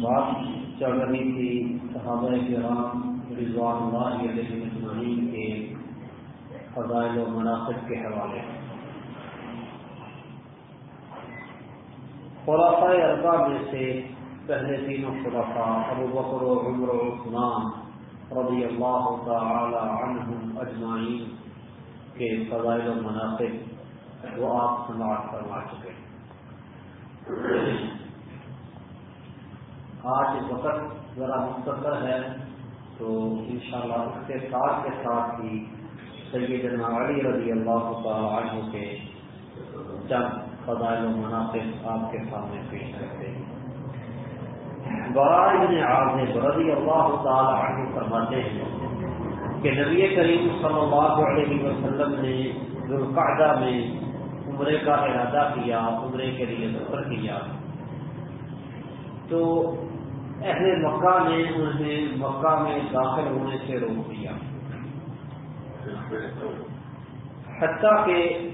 بات چل رہی تھی صحابہ کرام رضوان اللہ علیہ مجمعین کے فضائل و مناسب کے حوالے خلاصہ اربا میں سے پہلے تینوں خلافہ ابو بکر و عمر و عثمان رضی اللہ تعالی عنہم اجمعین کے فضائل و مناسب وہ آپ سماعت فرما چکے۔ ہیں آج وقت ذرا مختصر ہے تو انشاءاللہ اس کے ساتھ کے ساتھ ہی سیدنا علی رضی اللہ تعالی عنہ کے چند فضائل و مناسب آپ کے سامنے پیش کرتے ہیں۔ برائے ابن عازب رضی اللہ تعالی عنہ فرماتے ہیں کہ نبی کریم صلی اللہ علیہ وسلم نے ذوالقعدہ میں عمرے کا ارادہ کیا، عمرے کے لیے سفر کیا۔ تو اہل مکہ نے انہیں مکہ میں داخل ہونے سے روک دیا۔ حتیٰ کہ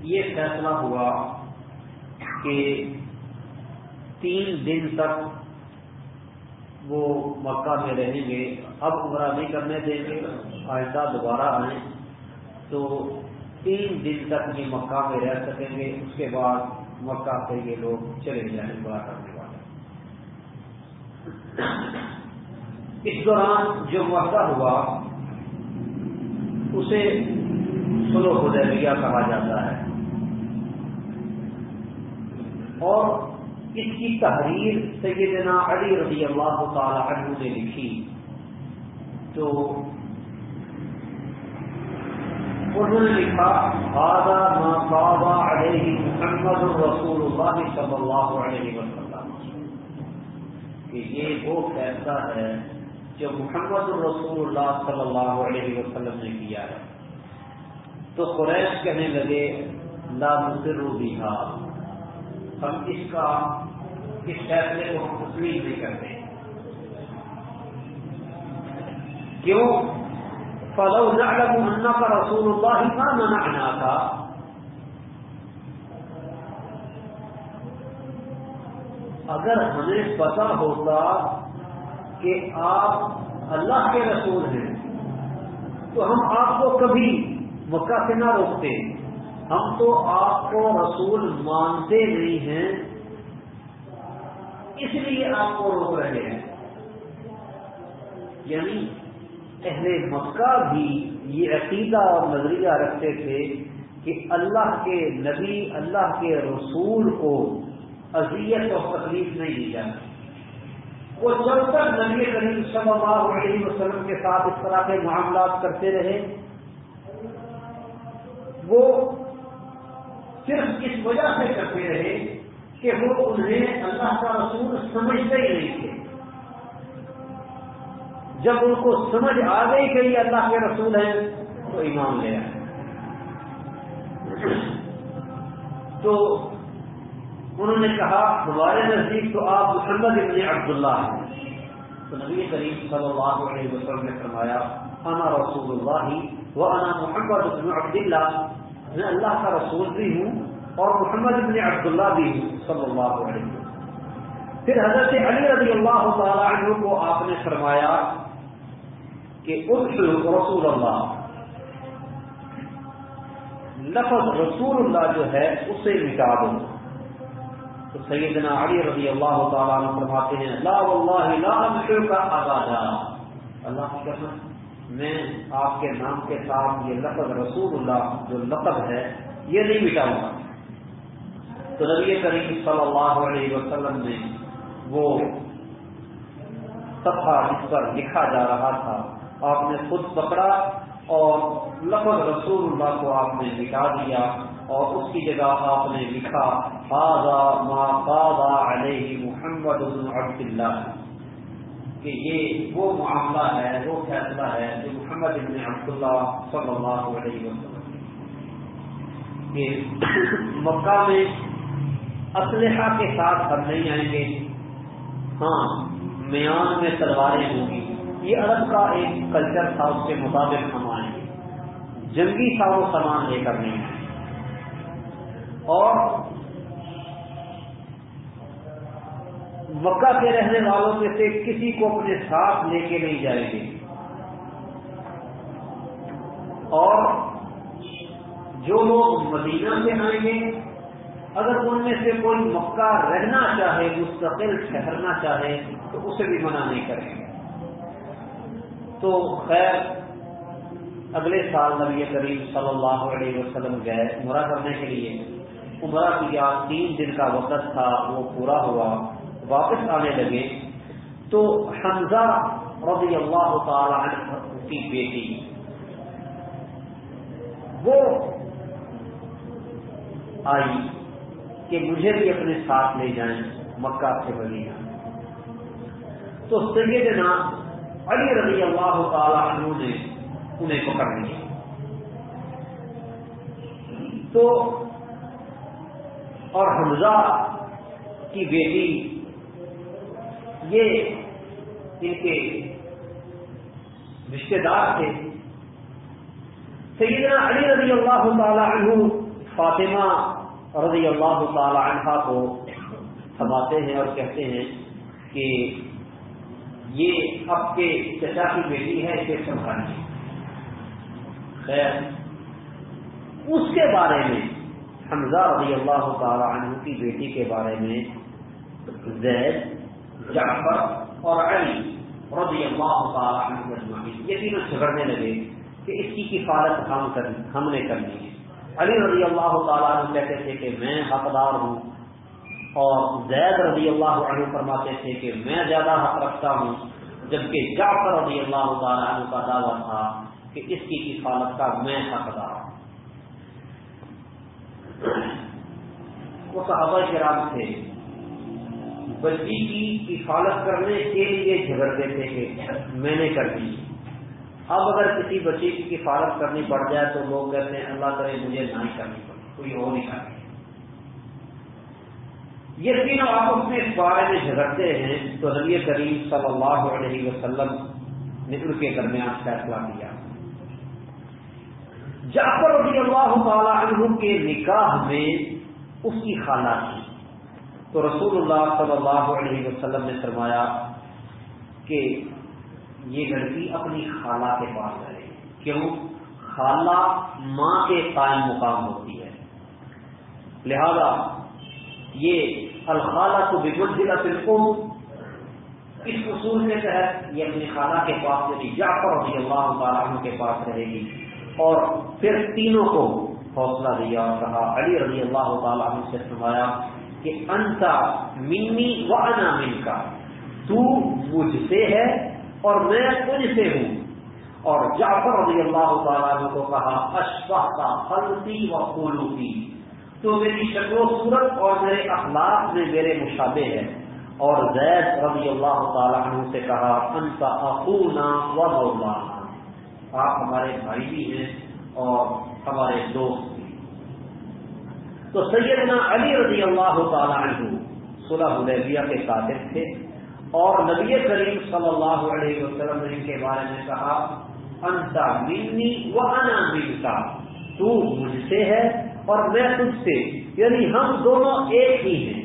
یہ فیصلہ ہوا کہ تین دن تک وہ مکہ میں رہیں گے۔ اب عمرہ نہیں کرنے دیں گے آئندہ دوبارہ آئیں۔ تو تین دن تک بھی مکہ میں رہ سکیں گے، اس کے بعد مکہ سے یہ لوگ چلے جائیں عمرہ کرنے والے اس دوران جو مسئلہ ہوا، اسے سلو حدیبیہ کہا جاتا ہے۔ اور اس کی تحریر سیدنا علی رضی اللہ تعالی عنہ نے لکھی تو انہوں نے لکھا آدھا ما بابا علیہ محمد رسول اللہ صلی اللہ علیہ وسلم. کہ یہ وہ فیصلہ ہے جو محمد الرسول اللہ صلی اللہ علیہ وسلم نے کیا ہے۔ تو قریش کہنے لگے، لا مصر ہم اس کا، اس فیصلے کو تسلیم نہیں کرتے۔ کیوں؟ فلو نعلم انك رسول اللہ ما منعنا تھا اگر ہمیں پتا ہوتا کہ آپ اللہ کے رسول ہیں، تو ہم آپ کو کبھی مکہ سے نہ روکتے۔ ہم تو آپ کو رسول مانتے نہیں ہیں، اس لیے آپ کو روک رہے ہیں۔ یعنی اہل مکہ بھی یہ عقیدہ اور نظریہ رکھتے تھے کہ اللہ کے نبی، اللہ کے رسول کو اذیت اور تکلیف نہیں دی جاتی۔ وہ جب تک نبی کریم صلی اللہ علیہ وسلم کے ساتھ اس طرح کے معاملات کرتے رہے، وہ صرف اس وجہ سے کرتے رہے کہ وہ انہیں اللہ کا رسول سمجھتے ہی نہیں تھے۔ جب ان کو سمجھ آ گئی کہ یہ اللہ کے رسول ہیں، تو ایمان لے آئے۔ تو انہوں نے کہا، ہمارے نزدیک تو آپ محمد ابن عبداللہ ہیں۔ تو نبی کریم صلی اللہ علیہ وسلم نے فرمایا، انا رسول اللہ و انا محمد ابن عبداللہ۔ میں اللہ کا رسول بھی ہوں اور محمد ابن عبداللہ بھی ہوں، صلی اللہ علیہ وسلم۔ پھر حضرت علی رضی اللہ تعالی عنہ کو آپ نے فرمایا کہ رسول اللہ۔ لفظ رسول اللہ جو ہے، اسے مٹا دو۔ تو سیدنا علی رضی اللہ تعالیٰ عنہ فرماتے ہیں، لا واللہ لا کا آبادا اللہ کی قسم، میں آپ کے نام کے ساتھ یہ لفظ رسول اللہ جو لقب ہے، یہ نہیں مٹاؤں گا۔ تو نبی کریم صلی اللہ علیہ وسلم نے وہ صفحہ جس پر لکھا جا رہا تھا آپ نے خود پکڑا اور لفظ رسول اللہ کو آپ نے مٹا دیا اور اس کی جگہ آپ نے لکھا خاضا ما قاضا علیہ محمد بن عبد اللہ کہ یہ وہ معاملہ ہے، وہ فیصلہ ہے جو محمد بن عبداللہ صلی اللہ علیہ وسلم کہ مکہ میں اسلحہ کے ساتھ ہم نہیں آئیں گے۔ ہاں میان میں تلواریں ہوں گی۔ یہ عرب کا ایک کلچر تھا، اس کے مطابق ہم آئیں گے۔ جنگی ساز و سامان لے کر نہیں اور مکہ کے رہنے والوں میں سے کسی کو اپنے ساتھ لے کے نہیں جائیں گے اور جو لوگ مدینہ سے آئیں گے، اگر ان میں سے کوئی مکہ رہنا چاہے، مستقل ٹھہرنا چاہے، تو اسے بھی منع نہیں کریں گے۔ تو خیر، اگلے سال نبی کریم صلی اللہ علیہ وسلم گئے عمرہ کرنے کے لیے۔ عمرہ کیا تین دن کا وقت تھا، وہ پورا ہوا، واپس آنے لگے۔ تو حمزہ رضی اللہ تعالی عنہ کی بیٹی، وہ آئی کہ مجھے بھی اپنے ساتھ لے جائیں مکہ سے مدینہ۔ تو سیدنا علی رضی اللہ تعالی عنہ نے انہیں پکڑ لیا۔ تو اور حمزہ کی بیٹی، یہ ان کے رشتے دار تھے۔ سیدنا علی رضی اللہ تعالی عنہ فاطمہ رضی اللہ تعالی عنہ کو سماتے ہیں اور کہتے ہیں کہ یہ اب کے چچا کی بیٹی ہے، اسے سنبھالیے خیر۔ اس کے بارے میں، حمزہ رضی اللہ تعالی عنہ کی بیٹی کے بارے میں زید، جعفر اور علی رضی اللہ تعالی عنہ اجمعین یہ تینوں جھگڑنے لگے کہ اس کی کفالت ہم ہم نے کرنی ہے۔ علی رضی اللہ تعالیٰ عنہ کہتے تھے کہ میں حقدار ہوں۔ اور زید رضی اللہ عنہ فرماتے تھے کہ میں زیادہ حق رکھتا ہوں، جبکہ جعفر رضی اللہ تعالیٰ عنہ کا دعویٰ تھا کہ اس کی کفالت کا میں حقدار ہوں وہ صحابہ کرام تھے۔ بچی کی حفاظت کرنے کے لیے جھگڑتے تھے کہ میں نے کر دی۔ اب اگر کسی بچی کی حفاظت کرنی پڑ جائے تو لوگ کہتے ہیں، اللہ کرے مجھے نہ ہی کرنی پڑے کوئی اور نہیں کرنی۔ یہ تینوں آپس میں اس بارے میں جھگڑتے ہیں تو نبی کریم صلی اللہ علیہ وسلم نے ان کے درمیان فیصلہ کیا۔ جعفر رضی اللہ تعالی عنہ کے نکاح میں اس کی خالہ تھی۔ تو رسول اللہ صلی اللہ علیہ وسلم نے فرمایا کہ یہ لڑکی اپنی خالہ کے پاس رہے۔ کیوں؟ خالہ ماں کے قائم مقام ہوتی ہے۔ لہذا یہ الخالہ کو بگڑ ضلع بالکل اس اصول کے تحت یہ اپنی خالہ کے پاس یعنی جعفر رضی اللہ تعالیٰ عنہ کے پاس رہے گی. اور پھر تینوں کو حوصلہ دیا اور کہا، علی رضی اللہ تعالیٰ عنہ سے فرمایا کہ انتا منی و انا من کا تو مجھ سے ہے اور میں تجھ سے ہوں. اور جعفر رضی اللہ تعالیٰ عنہ کو کہا اشفا کا خلطی و قولوتی تو میری شکل و صورت اور میرے اخلاق میں میرے مشابے ہیں اور زید رضی اللہ تعالیٰ عنہ سے کہا، انت اخونا و مولانا۔ آپ ہمارے بھائی بھی ہیں اور ہمارے دوست بھی۔ تو سیدنا علی رضی اللہ تعالی عنہ صلح حدیبیہ کے کاتب تھے اور نبی کریم صلی اللہ علیہ وسلم نے ان کے بارے میں کہا انتا منی و انا منتا تو مجھ سے ہے اور میں تجھ سے یعنی ہم دونوں ایک ہی ہیں۔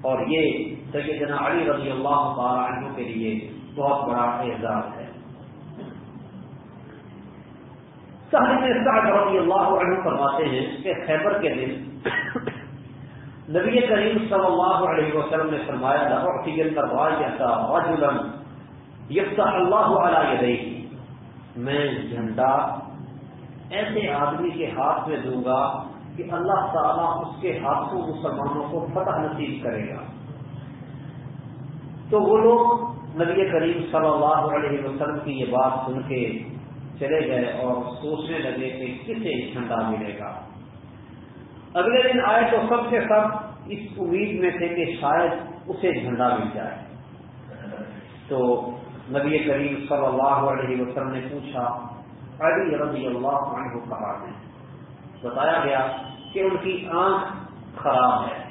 اور یہ سیدنا علی رضی اللہ تعالی عنہ کے لیے بہت بڑا اعزاز ہے۔ رضی اللہ عنہ فرماتے ہیں کہ خیبر کے دن نبی کریم صلی اللہ علیہ وسلم نے فرمایا یفتح اللہ علیہ میں جھنڈا ایسے آدمی کے ہاتھ میں دوں گا کہ اللہ تعالیٰ اس کے ہاتھوں مسلمانوں کو فتح نصیب کرے گا۔ تو وہ لوگ نبی کریم صلی اللہ علیہ وسلم کی یہ بات سن کے چلے گئے اور سوچنے لگے کہ کسے جھنڈا ملے گا۔ اگلے دن آئے تو سب سے سب اس امید میں تھے کہ شاید اسے جھنڈا مل جائے۔ تو نبی کریم صلی اللہ علیہ وسلم نے پوچھا علی رضی اللہ عنہ کہا ہے۔ بتایا گیا کہ ان کی آنکھ خراب ہے۔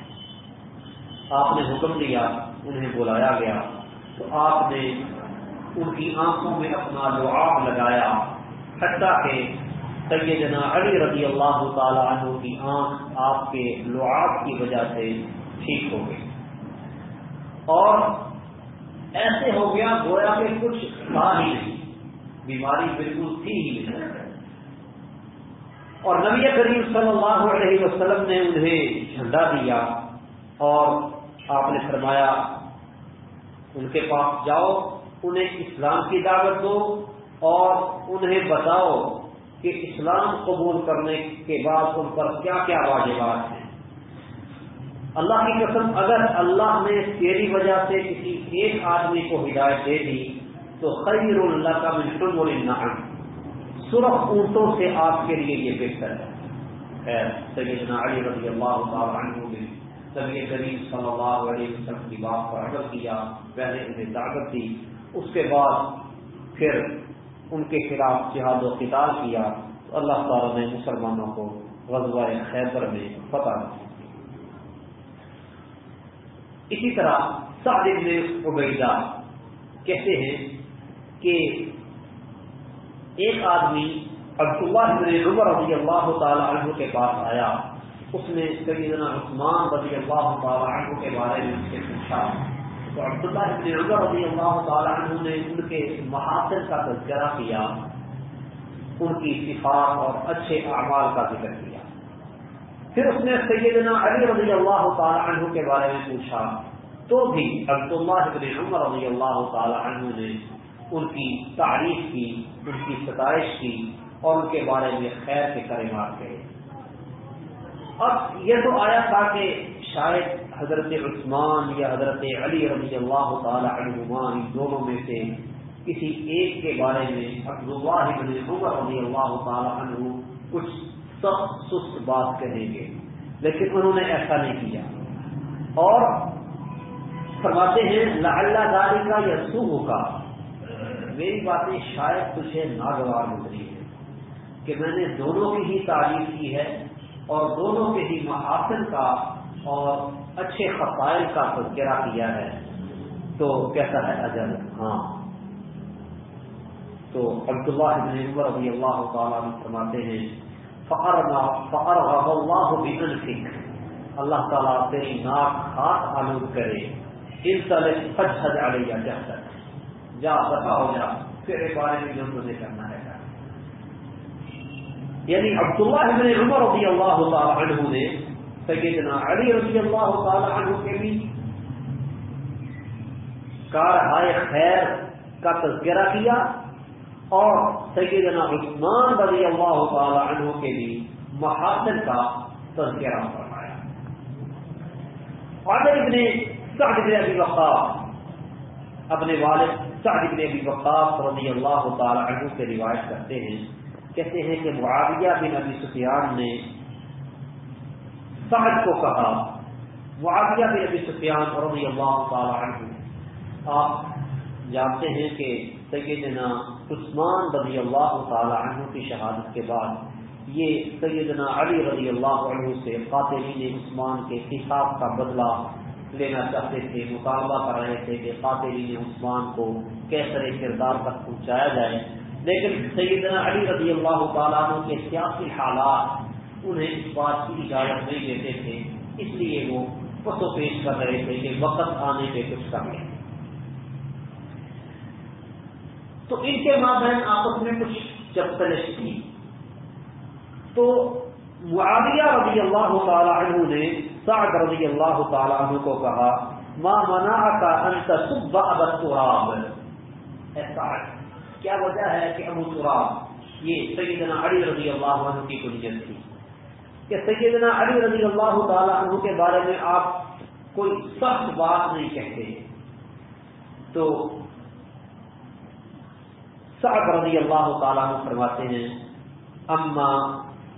آپ نے حکم دیا، انہیں بلایا گیا۔ تو آپ نے ان کی آنکھوں میں اپنا لعاب لگایا۔ حتیٰ کہ سیدنا علی رضی اللہ تعالی عنہ کی آنکھ آپ کے لعاب کی وجہ سے ٹھیک ہو گئی۔ اور ایسے ہو گیا گویا کہ کچھ تھا ہی نہیں۔ بیماری بالکل تھی ہی نہیں۔ اور نبی کریم صلی اللہ علیہ وسلم نے انہیں جھنڈا دیا اور آپ نے فرمایا، ان کے پاس جاؤ، انہیں اسلام کی دعوت دو اور انہیں بتاؤ کہ اسلام قبول کرنے کے بعد ان پر کیا کیا واجبات ہیں۔ اللہ کی قسم، اگر اللہ نے تیری وجہ سے کسی ایک آدمی کو ہدایت دے دی تو خیر اللہ کا مشکل النعم سرخ اونٹوں سے آپ کے لیے یہ بہتر ہے۔ خیر، سیدنا علی رضی اللہ تعالیٰ عنہ نے نبی کریم صلی اللہ علیہ وسلم کی بات پر عمل کیا پہلے انہیں طاقت دی۔ اس کے بعد پھر ان کے خلاف جہاد و قتال کیا۔ تو اللہ تعالیٰ نے مسلمانوں کو غزوہ خیبر میں فتح دی اسی طرح سعد ابن عبیدہ کہتے ہیں کہ ایک آدمی عبداللہ بن عمر رضی اللہ تعالی عنہ کے پاس آیا، اس نے سیدنا عثمان رضی اللہ تعالی عنہ کے بارے میں اس سے پوچھا۔ تو عبداللہ ابن عمر رضی اللہ تعالی عنہ نے ان کے محاصر کا تذکرہ کیا، ان کی صفات اور اچھے اعمال کا ذکر کیا۔ پھر اس نے سیدنا علی رضی اللہ تعالی عنہ کے بارے میں پوچھا۔ تو بھی عبداللہ ابن عمر رضی اللہ تعالی عنہ نے ان کی تعریف کی، ان کی ستائش کی اور ان کے بارے میں خیر کے کرمات گئے اب یہ تو آیا تھا کہ شاید حضرت عثمان یا حضرت علی رضی اللہ تعالی عنہما ان دونوں میں سے کسی ایک کے بارے میں عبداللہ بن عمر رضی اللہ تعالی عنہ کچھ سخت سست بات کہیں گے، لیکن انہوں نے ایسا نہیں کیا۔ اور فرماتے ہیں اللہ کا یا سوہ کا میری باتیں شاید تجھے ناگوار گزری ہے کہ میں نے دونوں کی ہی تعریف کی ہے اور دونوں کے ہی محاسن کا اور اچھے خفائل کا تذکرہ کیا ہے۔ تو کیسا ہے اجل ہاں۔ تو عبداللہ ابن عمر رضی اللہ تعالیٰ فرماتے ہیں فخر فخر اللہ بن سکھ اللہ تعالیٰ تیری ناک ہاتھ آلود کرے۔ ان طرح سچ حج علیہ جب جا، بتا ہو جا تیرے بارے میں جو تجھے کرنا ہے۔ یعنی عبداللہ ابن عمر رضی اللہ تعالیٰ عنہ نے سیدنا علی رضی اللہ تعالی عنہ کے بھی کارہائے خیر کا تذکرہ کیا اور سیدنا عثمان رضی اللہ تعالی عنہ کے بھی محاسن کا تذکرہ فرمایا۔ فادر ابن سعد بن ابی وقاص اپنے والد سعد بن ابی وقاص رضی اللہ تعالی عنہ سے روایت کرتے ہیں، کہتے ہیں کہ معاویہ بن ابی سفیان نے سعد کو کہا، معاویہ بن ابی سفیان رضی اللہ تعالی عنہ، آپ جانتے ہیں کہ سیدنا عثمان رضی اللہ تعالی عنہ کی شہادت کے بعد یہ سیدنا علی رضی اللہ عنہ سے قاتلین عثمان کے حساب کا بدلہ لینا چاہتے تھے، مطالبہ کر رہے تھے کہ قاتلین عثمان کو کیسر کردار تک پہنچایا جائے۔ لیکن سیدنا علی رضی اللہ تعالیٰ کے سیاسی حالات انہیں اس بات کی اجازت نہیں دیتے تھے، اس لیے وہ پسو پیش کر رہے تھے کہ وقت آنے پہ کچھ کر لیں۔ تو ان کے مابین آپس میں کچھ جب تلش تھی تو معاویہ رضی اللہ تعالی عنہ نے سعد رضی اللہ تعالی عنہ کو کہا ماں منا کا انت سب ابتراب ایسا کیا وجہ ہے کہ ابو تراب، یہ سیدنا علی رضی اللہ عنہ کی کنجت تھی؟ کہ سیدنا علی رضی اللہ تعالیٰ عنہ کے بارے میں آپ کوئی سخت بات نہیں کہتے تو سعد رضی اللہ تعالیٰ عنہ فرماتے ہیں، اما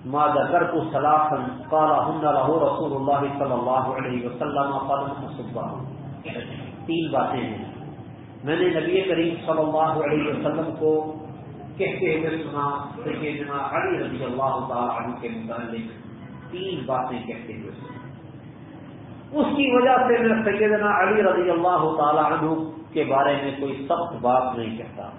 ماد کر کو سلاخن کالا رسول اللہ صلی اللہ علیہ وسلم قدم صبح تین باتیں ہیں۔ میں نے نبی کریم صلی اللہ علیہ وسلم کو کہتے ہوئے سنا، سیدنا علی رضی اللہ تعالیٰ عنہ کے متعلق تین باتیں کہتے ہوئے اس کی وجہ سے میں سیدنا علی رضی اللہ تعالی عنہ کے بارے میں کوئی سخت بات نہیں کہتا۔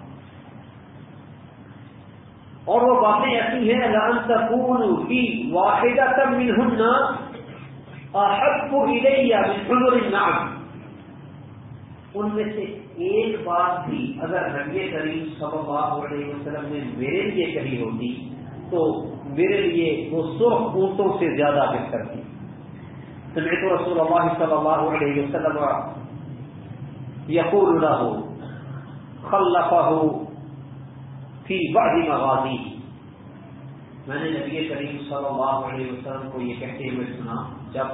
اور وہ باتیں ایسی ہیں لان سکون کی واحدہ تب مل احب کو الیہ من حضر النعم۔ ان میں سے ایک بات بھی اگر نبی کریم صلی اللہ علیہ وسلم نے میرے لیے کہی ہوتی، تو میرے لیے وہ سرخ اونٹوں سے زیادہ بہتر تھی۔ سمعت رسول اللہ صلی اللہ علیہ وسلم یقول له، خلفه فی بعض مغازی۔ میں نے نبی کریم صلی اللہ علیہ وسلم کو یہ کہتے ہوئے سنا، جب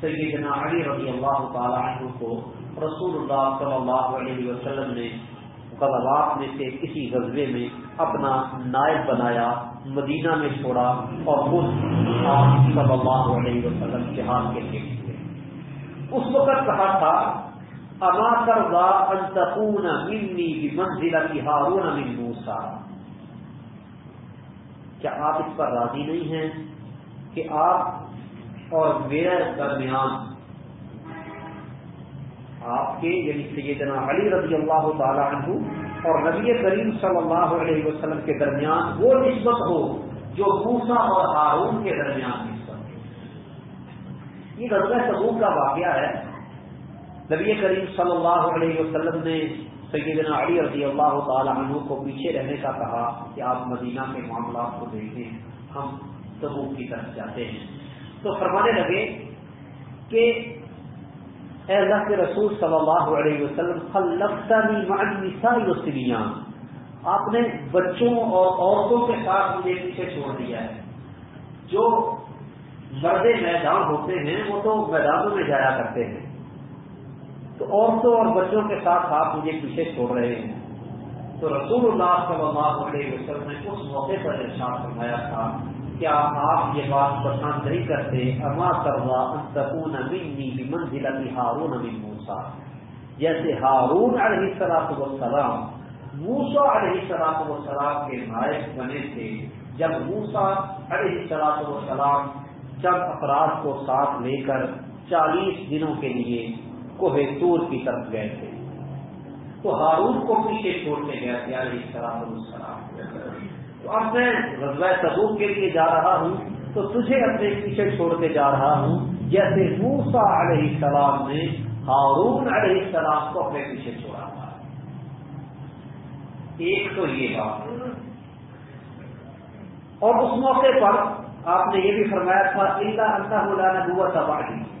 سیدنا علی رضی اللہ تعالی عنہ کو رسول اللہ صلی اللہ علیہ وسلم نے غزوات میں سے کسی غزبے میں اپنا نائب بنایا، مدینہ میں چھوڑا اور خود آپ صلی اللہ علیہ وسلم کے حال کے لیے۔ اس وقت کہا تھا اما کردا انتقون منی بمنزلت ہارون من موسیٰ کیا آپ اس پر راضی نہیں ہیں کہ آپ اور میرے درمیان آپ کے یعنی سیدنا علی رضی اللہ تعالی عنہ اور نبی کریم صلی اللہ علیہ وسلم کے درمیان وہ نسبت ہو جو موسا اور ہارون کے درمیان نسبت ہو۔ یہ غزل سبوت کا واقعہ ہے۔ نبی کریم صلی اللہ علیہ وسلم نے سیدنا علی رضی اللہ تعالی عنہ کو پیچھے رہنے کا کہا کہ آپ مدینہ کے معاملات کو دیکھیں ہم سبوت کی طرف جاتے ہیں۔ تو فرمانے لگے کہ اے اللہ کے رسول صلی اللہ علیہ وسلم خلفتنی آپ نے بچوں اور عورتوں کے ساتھ مجھے پیچھے چھوڑ دیا ہے۔ جو مرد میدان ہوتے ہیں، وہ تو میدانوں میں جایا کرتے ہیں۔ تو عورتوں اور بچوں کے ساتھ آپ مجھے پیچھے چھوڑ رہے ہیں۔ تو رسول اللہ صلی اللہ علیہ وسلم نے اس موقع پر ارشاد فرمایا تھا کیا آپ یہ بات پسند نہیں کرتے۔ اما کروا انتقون منی ہارون من موسا جیسے ہارون علیہ سلاط وسلام موسا علیہ سلاط وسلام کے نائب بنے تھے۔ جب موسا علیہ سلاط وسلام چند افراد کو ساتھ لے کر چالیس دنوں کے لیے کوہ تور کی طرف گئے تھے۔ تو ہارون کو پیچھے چھوڑ کے گئے تھے، علیہ سلاط السلام۔ تو اب میں غزوہ تبوک کے لیے جا رہا ہوں، تو تجھے اپنے پیچھے چھوڑ کے جا رہا ہوں۔ جیسے موسا علیہ السلام نے ہارون علیہ السلام کو اپنے پیچھے چھوڑا تھا۔ ایک تو یہ بات۔ اور اس موقع پر آپ نے یہ بھی فرمایا تھا اللہ اللہ اللہ نبوت تباہی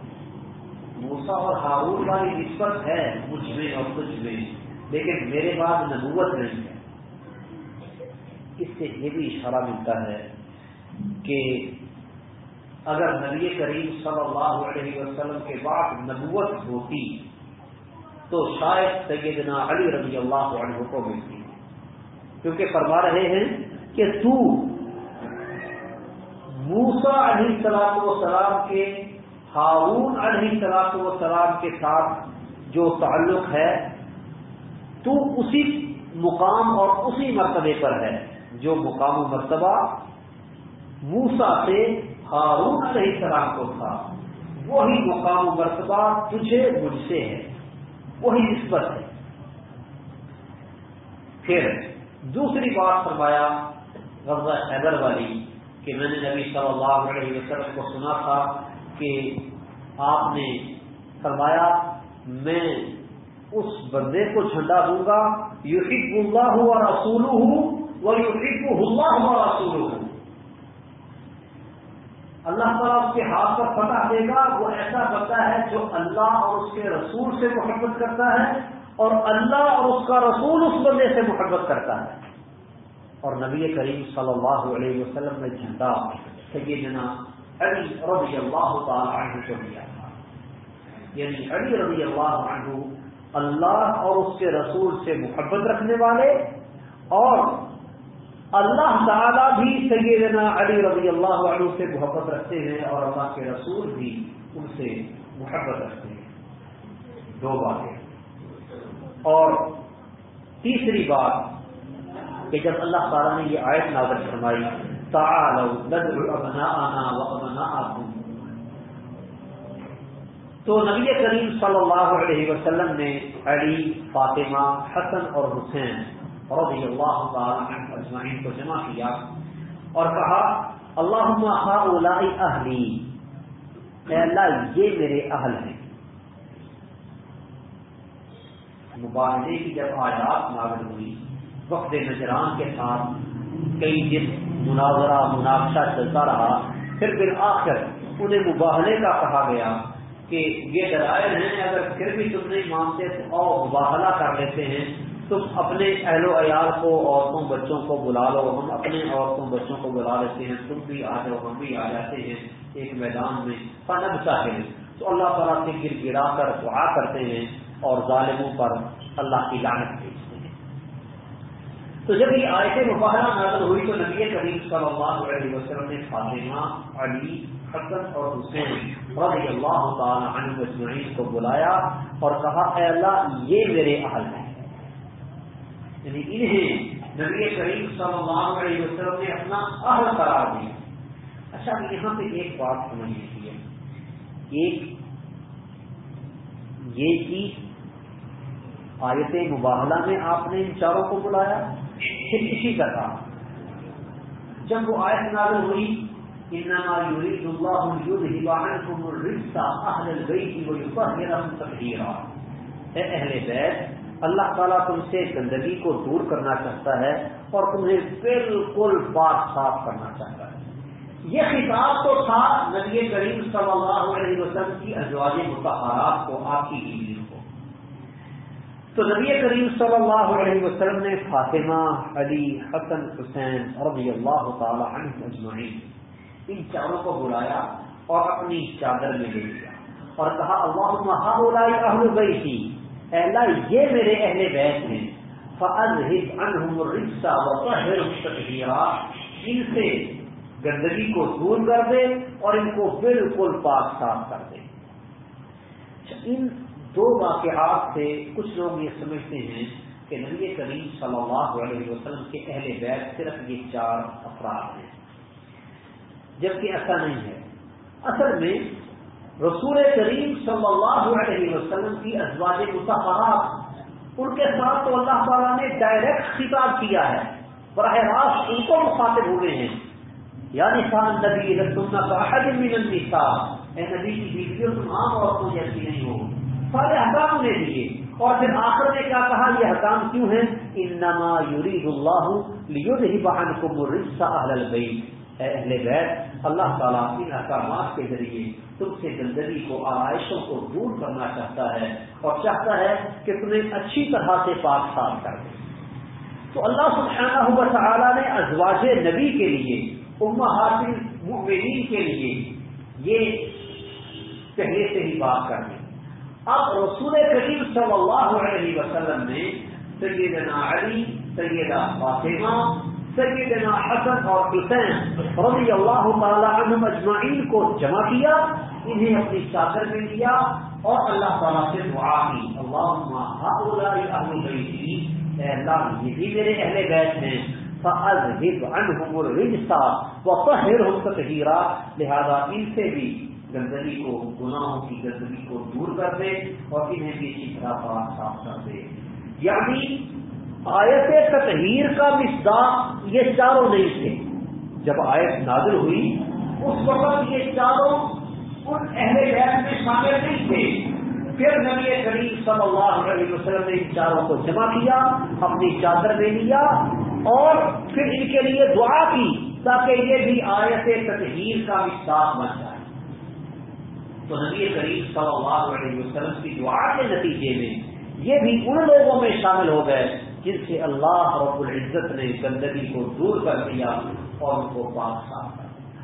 موسا اور ہارون والی نسبت ہے مجھ میں اور کچھ میں، لیکن میرے بعد نبوت نہیں ہے۔ اس سے یہ بھی اشارہ ملتا ہے کہ اگر نبی کریم صلی اللہ علیہ وسلم کے بعد نبوت ہوتی تو شاید سیدنا علی رضی اللہ عنہ کو ملتی۔ کیونکہ فرما رہے ہیں کہ تو موسا علیہ سلاط و سلام کے ہارون علیہ سلاط و سلام کے ساتھ جو تعلق ہے، تو اسی مقام اور اسی مرتبے پر ہے، جو مقام و مرتبہ موسا سے ہارون علیہ السلام کو تھا۔ وہی مقام و مرتبہ تجھے مجھ سے ہے، وہی نسبت ہے۔ پھر دوسری بات فرمایا غزہ حیدر والی، کہ میں نے نبی صلی اللہ علیہ وسلم کو سنا تھا کہ آپ نے فرمایا، میں اس بندے کو جھنڈا دوں گا یو اللہ ہوا رسول ہوں وہ اللہ ہوا رسول ہوں اللہ تعالیٰ اس کے ہاتھ پر فتح دے گا، وہ ایسا بندہ ہے جو اللہ اور اس کے رسول سے محبت کرتا ہے اور اللہ اور اس کا رسول اس بندے سے محبت کرتا ہے۔ اور نبی کریم صلی اللہ علیہ وسلم نے جھنڈا سیدنا علی رضی اللہ تعالی عنہ کو دیا تھا یعنی علی رضی اللہ عنہ اللہ اور اس کے رسول سے محبت رکھنے والے اور اللہ تعالیٰ بھی سیدنا علی رضی اللہ عنہ سے محبت رکھتے ہیں اور اللہ کے رسول بھی ان سے محبت رکھتے ہیں۔ دو باتیں۔ اور تیسری بات کہ جب اللہ تعالیٰ نے یہ آیت نازل فرمائی تعالوا ندعو ابناءنا وابناءكم تو نبی کریم صلی اللہ علیہ وسلم نے علی، فاطمہ، حسن اور حسین رضی اللہ تعالی عنہ اجمعین کو جمع کیا اور کہا اللہ اہلی، اے اللہ، یہ میرے اہل ہیں. مباحدے کی جب آیات نازل ہوئی، وقت نجران کے ساتھ کئی دن مناظرہ، مناقشہ چلتا رہا۔ پھر پھر آخر انہیں مباہلے کا کہا گیا کہ یہ ڈرائر ہیں، اگر پھر بھی تم نہیں مانتے تو اور مباہلہ کر لیتے ہیں۔ تم اپنے اہل و عیال کو، عورتوں، بچوں کو بلا لو۔ ہم اپنے عورتوں، بچوں کو بلا لیتے ہیں۔ تم بھی آ جاؤ، ہم بھی آ جاتے ہیں ایک میدان میں۔ فنب چاہے تو اللہ تعالیٰ سے گر گرا کر دعا کرتے ہیں اور ظالموں پر اللہ کی لعنت بھیجتے ہیں تو جب یہ آیت مباہلہ نازل ہوئی تو نبی کریم صلی اللہ علیہ وسلم نے فاطمہ، علی، حسن اور حسین رضی اللہ تعالی عنہ اجمعین کو بلایا اور کہا، اے اللہ، یہ میرے اہل ہیں. یعنی انہیں نبی کریم صلی اللہ علیہ وسلم نے اپنا اہل قرار دیا۔ اچھا یہاں پہ ایک بات سمجھ لیجیے۔ ایک، یہ چیز آیت مباہلہ میں آپ نے ان چاروں کو بلایا۔ پھر اسی طرح جب وہ آیت نازل ہوئی، انما يريد الله ليذهب عنكم الرجس اهل البيت ويطهركم تطهيرا اے اہل بیت، اللہ تعالیٰ تم سے گندگی کو دور کرنا چاہتا ہے اور تمہیں بالکل پاک صاف کرنا چاہتا ہے۔ یہ خطاب تو تھا نبی کریم صلی اللہ علیہ وسلم کی ازواج متحرات کو آپ کی بیوی تو نبی کریم صلی اللہ علیہ وسلم نے فاطمہ علی حسن حسین رضی اللہ تعالی عنہ اجمعین ان چاروں کو بلایا اور اپنی چادر میں لے لیا اور کہا اللہ اہل گئی تھی اللہ، یہ میرے اہل بیت ہیں ان سے گندگی کو دور کر دے اور ان کو بالکل پاک صاف کر دے. اچھا, ان دو واقعات سے کچھ لوگ یہ سمجھتے ہیں کہ نبی کریم صلی اللہ علیہ وسلم کے اہل بیت صرف یہ چار افراد ہیں۔ جبکہ ایسا نہیں ہے۔ اصل میں رسول کریم صلی اللہ علیہ وسلم کی ازواج متحرات ان کے ساتھ تو اللہ تعالیٰ نے ڈائریکٹ خطاب کیا ہے۔ براہ راست ان کو مخاطب ہوئے ہیں۔ یعنی خان نبی رسولنا کا حجم اے نبی کی بیویوں تم عام عورتوں جیسی نہیں ہو۔ سارے حکام انہیں دیے۔ اور پھر آخر نے کیا کہا، یہ حکام کیوں ہیں؟ انما یرید اللہ لیذہب عنکم الرجس اہل البیت۔ اہل بیت، اللہ تعالیٰ ان احکامات کے ذریعے تم سے گندگی کو، آرائشوں کو دور کرنا چاہتا ہے اور چاہتا ہے کہ تمہیں اچھی طرح سے پاک صاف کر دے۔ تو اللہ سبحانہ ہوا تعالیٰ نے ازواج نبی کے لیے اما حاصل مؤمنین کے لیے یہ پہلے سے ہی بات کر دی۔ اب رسول کریم صلی اللہ علیہ وسلم نے سیدنا علی سیدہ فاطمہ، سیدنا حسن اور حسین رضی اللہ تعالی عنہ اجمعین کو جمع کیا، انہیں اپنی چادر میں لیا اور اللہ تعالیٰ سے دعا کی اللہ اے اللہ یہ بھی میرے اہل بیت ہیں فَأَذْهِبْ عَنْهُمُ الرِّجْسَ وَطَهِرْهُمْ تَطْهِيرًا لہذا ان سے بھی گندگی کو، گناہوں کی گندگی کو دور کر دے اور انہیں بھی اسی طرح پاک صاف کر دے۔ یعنی آیت تطہیر کا مصداق یہ چاروں نہیں تھے۔ جب آیت نازل ہوئی، اس وقت یہ چاروں ان اہل بیت میں شامل نہیں تھے۔ پھر نبی کریم صلی اللہ علیہ وسلم نے ان چاروں کو جمع کیا، اپنی چادر میں لیا اور پھر ان کے لیے دعا کی تاکہ یہ بھی آیت تطہیر کا مصداق بن جائے۔ تو نبی کریم صلی اللہ علیہ وسلم کی دعا کے نتیجے میں یہ بھی ان لوگوں میں شامل ہو گئے جن سے اللہ رب العزت نے گندگی کو دور کر دیا اور ان کو پاک صاف کر دیا۔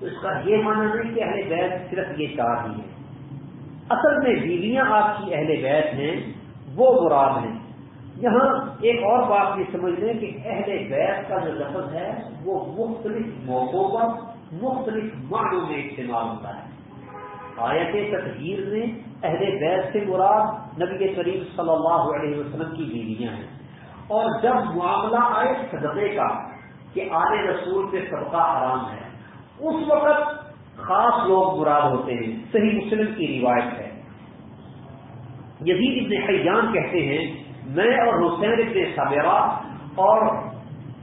تو اس کا یہ معنی نہیں کہ اہل بیت صرف یہ چار ہی ہے اصل میں بیویاں آپ کی اہل بیت ہیں، وہ مراد ہیں۔ یہاں ایک اور بات بھی سمجھ لیں کہ اہل بیت کا جو لفظ ہے، وہ مختلف موقعوں پر مختلف معنوں میں استعمال ہوتا ہے۔ آیت تطہیر نے اہل بیت سے مراد نبی کریم صلی اللہ علیہ وسلم کی بیویاں ہیں۔ اور جب معاملہ آئے صدقے کا کہ آل رسول پہ صدقہ حرام ہے، اس وقت خاص لوگ مراد ہوتے ہیں۔ صحیح مسلم کی روایت ہے۔ یزید ابن حیان کہتے ہیں، میں اور حسین ابن صابرہ اور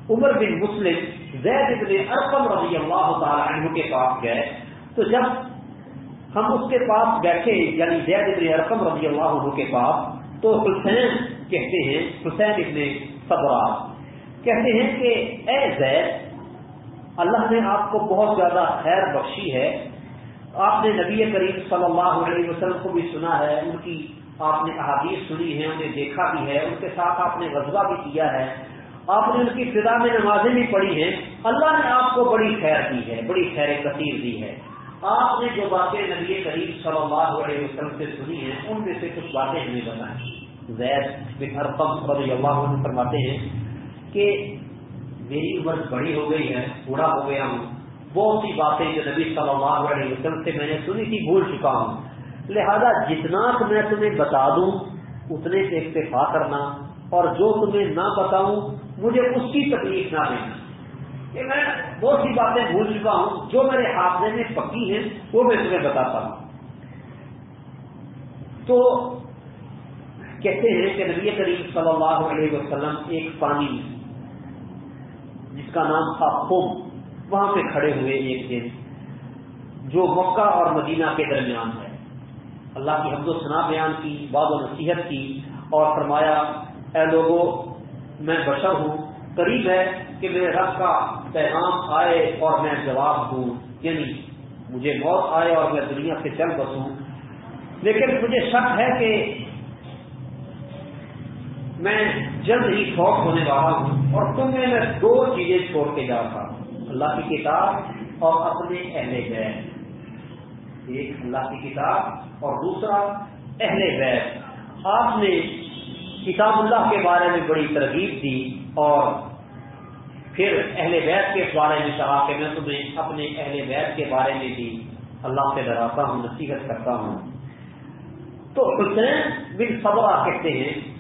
عمر بن مسلم، زید ابن ارقم رضی اللہ تعالی عنہ کے پاس گئے۔ تو جب ہم اس کے پاس بیٹھے یعنی زید ابن ارقم رضی اللہ عنہ کے پاس، تو حسین کہتے ہیں، حسین ابن صبرا کہتے ہیں کہ اے زید، اللہ نے آپ کو بہت زیادہ خیر بخشی ہے۔ آپ نے نبی کریم صلی اللہ علیہ وسلم کو بھی سنا ہے، ان کی آپ نے احادیث سنی ہے انہیں دیکھا بھی ہے، ان کے ساتھ آپ نے غزبہ بھی کیا ہے۔ آپ نے ان کی فضا میں نمازیں بھی پڑھی ہیں۔ اللہ نے آپ کو بڑی خیر دی ہے، بڑی خیر کثیر دی ہے۔ آپ نے جو باتیں نبی کریم صلی اللہ علیہ وسلم سے سنی ہیں، ان میں سے کچھ باتیں ہمیں بتائیں۔ زید بن ارقم رضی اللہ عنہ فرماتے ہیں کہ میری عمر بڑی ہو گئی ہے، بوڑھا ہو گیا ہوں۔ بہت سی باتیں جو نبی صلی اللہ علیہ وسلم سے میں نے سنی تھی، بھول چکا ہوں۔ لہذا جتنا میں تمہیں بتا دوں، اتنے سے اکتفا کرنا اور جو تمہیں نہ بتاؤں، مجھے اس کی تکلیف نہ دینا۔ کہ میں بہت سی باتیں بھول چکا ہوں، جو میرے حافظے میں پکی ہیں، وہ میں تمہیں بتاتا ہوں۔ تو کہتے ہیں کہ نبی کریم صلی اللہ علیہ وسلم ایک پانی جس کا نام تھا خوم وہاں پہ کھڑے ہوئے ایک دن، جو مکہ اور مدینہ کے درمیان ہے۔ اللہ کی حمد و سنا بیان کی باد و نصیحت کی اور فرمایا، اے لوگوں میں بشر ہوں، قریب ہے کہ میرے رب کا پیغام آئے اور میں جواب دوں یعنی مجھے موت آئے اور میں دنیا سے چل بسوں۔ لیکن مجھے شک ہے کہ میں جلد ہی فوت ہونے والا ہوں اور تم میں میں دو چیزیں چھوڑ کے جا رہا ہوں۔ اللہ کی کتاب اور اپنے اہل بیت ایک اللہ کی کتاب اور دوسرا اہل بیت آپ نے کتاب اللہ کے بارے میں بڑی ترغیب دی اور پھر اہل بیت کے بارے میں کہا کہ میں تمہیں اپنے اہل بیت کے بارے میں بھی اللہ سے ڈراتا ہوں، نصیحت کرتا ہوں۔ تو حسین بن صبا کہتے ہیں،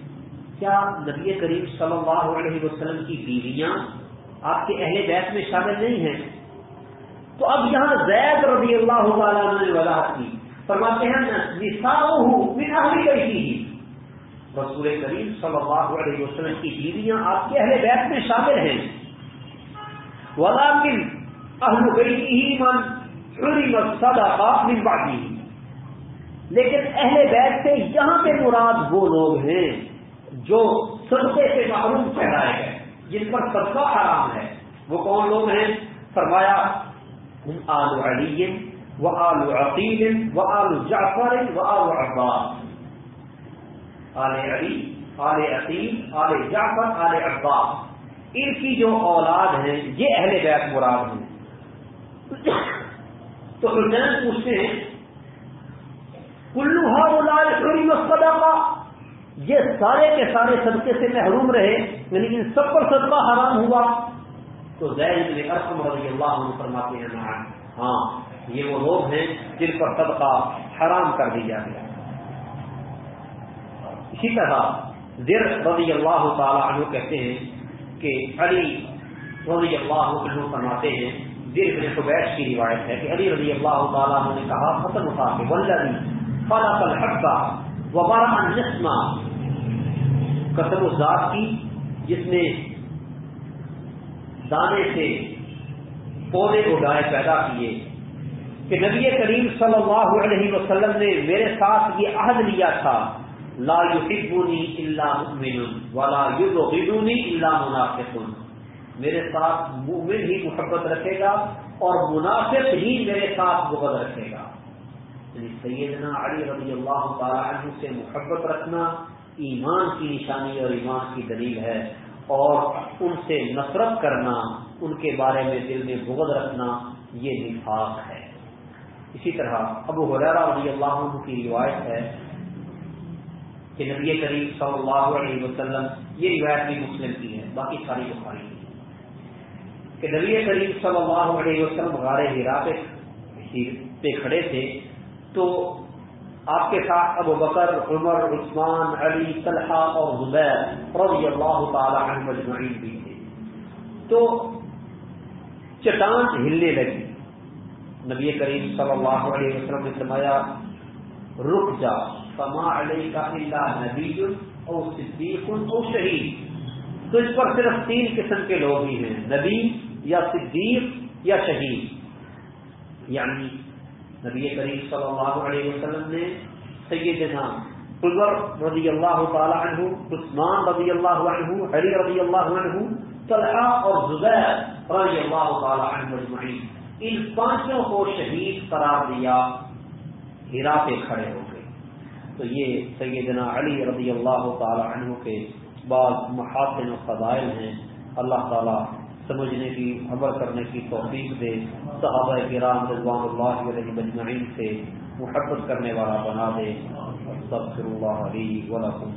کیا نبی کریم صلی اللہ علیہ وسلم کی بیویاں آپ کے اہل بیت میں شامل نہیں ہیں؟ تو اب یہاں زید رضی اللہ تعالیٰ نے وضاحت کی۔ فرماتے ہیں رسول کریم صلی اللہ علیہ وسلم کی بیویاں آپ کے اہل بیت میں شامل ہیں۔ ولاکن اہل گئی من صدقہ من باقی لیکن اہل بیت سے یہاں پہ مراد وہ لوگ ہیں جو صدقے سے محروم ٹھہرائے گئے، جن پر صدقہ حرام ہے۔ وہ کون لوگ ہیں؟ فرمایا، ہم آل علی و آل عقیل و آل جعفر و آل عباس۔ آل علی، آل عقیل، آل جعفر، آل عباس۔ ان کی جو اولاد ہیں یہ اہل بیت مراد ہیں۔ تو حسین پوچھتے ہیں، کلو ہا لال چوری مسدا کا یہ سارے کے سارے صدقے سے محروم رہے یعنی ان سب پر صدقہ حرام ہوا۔ تو زید نے ارقم رضی اللہ عنہ فرماتے ہیں ہاں یہ وہ لوگ ہیں جن پر صدقہ حرام کر دیا گیا۔ اسی طرح زر رضی اللہ تعالی عنہ کہتے ہیں کہ علی رضی اللہ عنہ فرماتے ہیں زر بن خبیش کی روایت ہے کہ علی رضی اللہ تعالیٰ عنہ نے کہا ختم اٹھا کے ولدی فلاق الحقہ وبارہ نسما قسم و ذات کی، جس نے دانے سے پودے اگائے پیدا کیے، کہ نبی کریم صلی اللہ علیہ وسلم نے میرے ساتھ یہ عہد لیا تھا۔ لا یحبونی الا مؤمن ولا یبغضونی الا منافق میرے ساتھ مومن ہی محبت رکھے گا اور منافق ہی میرے ساتھ بغض رکھے گا۔ یعنی سیدنا علی رضی اللہ تعالی عنہ سے محبت رکھنا ایمان کی نشانی اور ایمان کی دلیل ہے اور ان سے نفرت کرنا، ان کے بارے میں دل میں بغض رکھنا، یہ نفاق ہے۔ اسی طرح ابو حرارہ رضی اللہ عنہ کی روایت ہے کہ نبی کریم صلی اللہ علیہ وسلم یہ روایت بھی مسلم کی ہے، باقی ساری بخاری کی۔ کہ نبی کریم صلی اللہ علیہ وسلم غار ہرا پہ کھڑے تھے تو آپ کے ساتھ ابو بکر، عمر، عثمان، علی، طلحہ اور زبیر رضی اللہ تعالی عنہ مجمعین بھی تھے۔ تو چٹان ہلنے لگی۔ نبی کریم صلی اللہ علیہ وسلم نے فرمایا، رک جا۔ فما علیہ کا اللہ نبی او صدیق او شہید۔ تو اس پر صرف تین قسم کے لوگ ہی ہیں، نبی یا صدیق یا شہید۔ یعنی نبی کریم صلی اللہ علیہ وسلم نے سیدنا حضر رضی اللہ تعالی عنہ، عثمان رضی اللہ عنہ، علی رضی اللہ عنہ، طلحہ اور زبیر رضی اللہ تعالی عنہ اجمعین۔ ان پانچوں کو شہید قرار دیا، ہرا پہ کھڑے ہو گئے۔ تو یہ سیدنا علی رضی اللہ تعالی عنہ کے بعض محاسن و فضائل ہیں۔ اللہ تعالیٰ سمجھنے کی عمل کرنے کی توفیق دے۔ صحابہ کرام رضوان اللہ علیہ مجمعین سے محبت کرنے والا بنا دے۔ سب اللہ علی ولکم